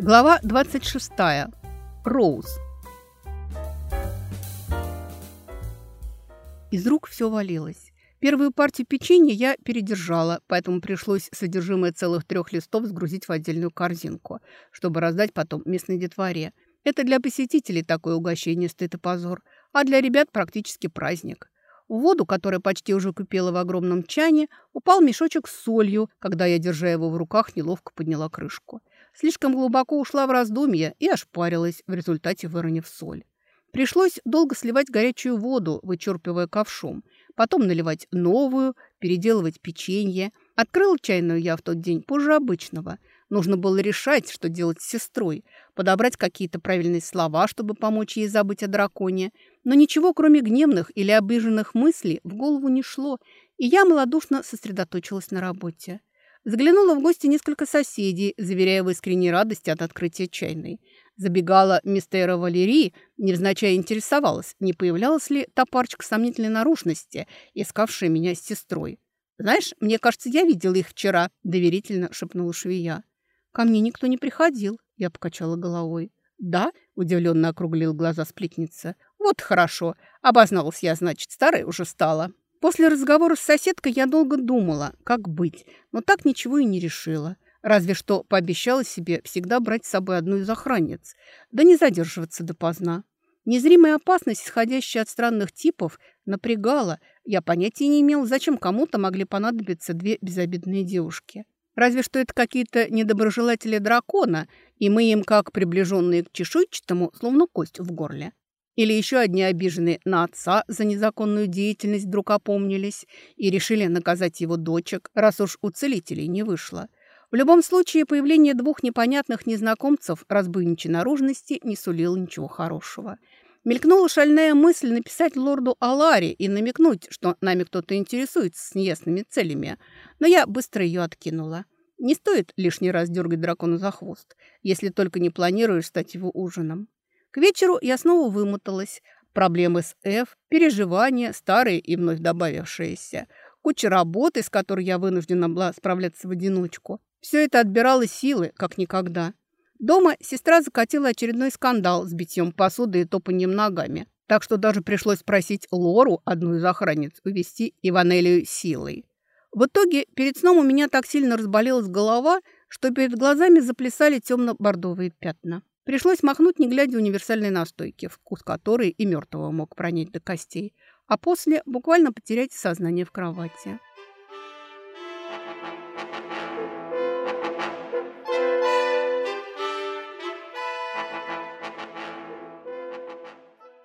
Глава 26. Роуз. Из рук все валилось. Первую партию печенья я передержала, поэтому пришлось содержимое целых трех листов сгрузить в отдельную корзинку, чтобы раздать потом местной детворе. Это для посетителей такое угощение стыд и позор, а для ребят практически праздник. В воду, которая почти уже купила в огромном чане, упал мешочек с солью, когда я, держа его в руках, неловко подняла крышку. Слишком глубоко ушла в раздумье и ошпарилась, в результате выронив соль. Пришлось долго сливать горячую воду, вычерпывая ковшом, потом наливать новую, переделывать печенье. Открыла чайную я в тот день позже обычного. Нужно было решать, что делать с сестрой, подобрать какие-то правильные слова, чтобы помочь ей забыть о драконе. Но ничего, кроме гневных или обиженных мыслей, в голову не шло, и я малодушно сосредоточилась на работе. Заглянула в гости несколько соседей, заверяя в искренней радости от открытия чайной. Забегала мистера Валерии, невзначай интересовалась, не появлялась ли та парочка сомнительной наружности, искавшая меня с сестрой. «Знаешь, мне кажется, я видела их вчера», – доверительно шепнула швея. «Ко мне никто не приходил», – я покачала головой. «Да?» – удивленно округлил глаза сплетница. «Вот хорошо. Обозналась я, значит, старая уже стала». После разговора с соседкой я долго думала, как быть, но так ничего и не решила. Разве что пообещала себе всегда брать с собой одну из охранниц, да не задерживаться допоздна. Незримая опасность, исходящая от странных типов, напрягала. Я понятия не имела, зачем кому-то могли понадобиться две безобидные девушки. Разве что это какие-то недоброжелатели дракона, и мы им, как приближенные к чешуйчатому, словно кость в горле. Или еще одни обиженные на отца за незаконную деятельность вдруг опомнились и решили наказать его дочек, раз уж у целителей не вышло. В любом случае, появление двух непонятных незнакомцев разбойничьей наружности не сулило ничего хорошего. Мелькнула шальная мысль написать лорду Аларе и намекнуть, что нами кто-то интересуется с неясными целями, но я быстро ее откинула. Не стоит лишний раз дергать дракона за хвост, если только не планируешь стать его ужином. К вечеру я снова вымоталась. Проблемы с F, переживания, старые и вновь добавившиеся, куча работы, с которой я вынуждена была справляться в одиночку. Все это отбирало силы, как никогда. Дома сестра закатила очередной скандал с битьем посуды и топанием ногами. Так что даже пришлось просить Лору, одну из охранниц, увести Иванелию силой. В итоге перед сном у меня так сильно разболелась голова, что перед глазами заплясали темно-бордовые пятна. Пришлось махнуть, не глядя универсальной настойки, вкус которой и мертвого мог пронять до костей, а после буквально потерять сознание в кровати.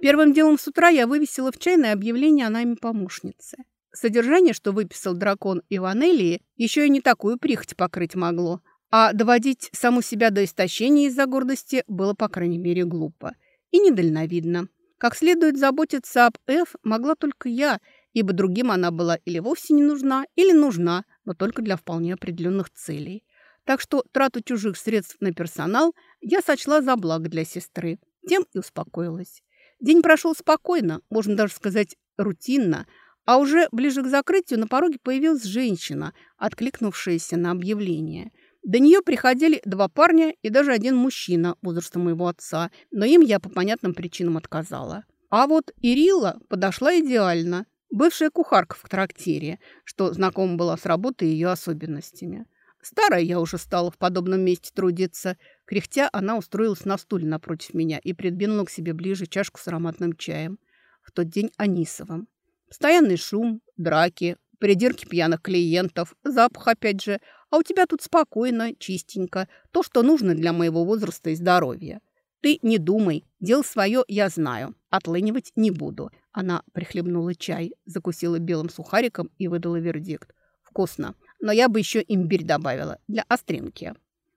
Первым делом с утра я вывесила в чайное объявление о найме помощницы. Содержание, что выписал дракон Иванелии, еще и не такую прихоть покрыть могло – а доводить саму себя до истощения из-за гордости было, по крайней мере, глупо и недальновидно. Как следует заботиться об Ф могла только я, ибо другим она была или вовсе не нужна, или нужна, но только для вполне определенных целей. Так что трату чужих средств на персонал я сочла за благо для сестры. Тем и успокоилась. День прошел спокойно, можно даже сказать рутинно, а уже ближе к закрытию на пороге появилась женщина, откликнувшаяся на объявление – до нее приходили два парня и даже один мужчина возраста моего отца, но им я по понятным причинам отказала. А вот Ирила подошла идеально. Бывшая кухарка в трактире, что знакома была с работой и ее особенностями. Старая я уже стала в подобном месте трудиться. Кряхтя, она устроилась на стуле напротив меня и придвинула к себе ближе чашку с ароматным чаем. В тот день анисовым. Постоянный шум, драки, придирки пьяных клиентов, запах опять же – а у тебя тут спокойно, чистенько, то, что нужно для моего возраста и здоровья. Ты не думай, дело свое я знаю, отлынивать не буду». Она прихлебнула чай, закусила белым сухариком и выдала вердикт. «Вкусно, но я бы еще имбирь добавила для остринки».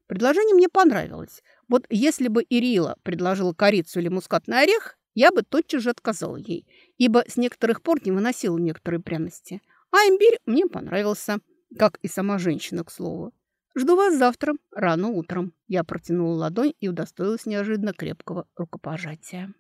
Предложение мне понравилось. Вот если бы Ирила предложила корицу или мускатный орех, я бы тотчас же отказала ей, ибо с некоторых пор не выносила некоторые пряности. А имбирь мне понравился. Как и сама женщина, к слову. «Жду вас завтра, рано утром». Я протянула ладонь и удостоилась неожиданно крепкого рукопожатия.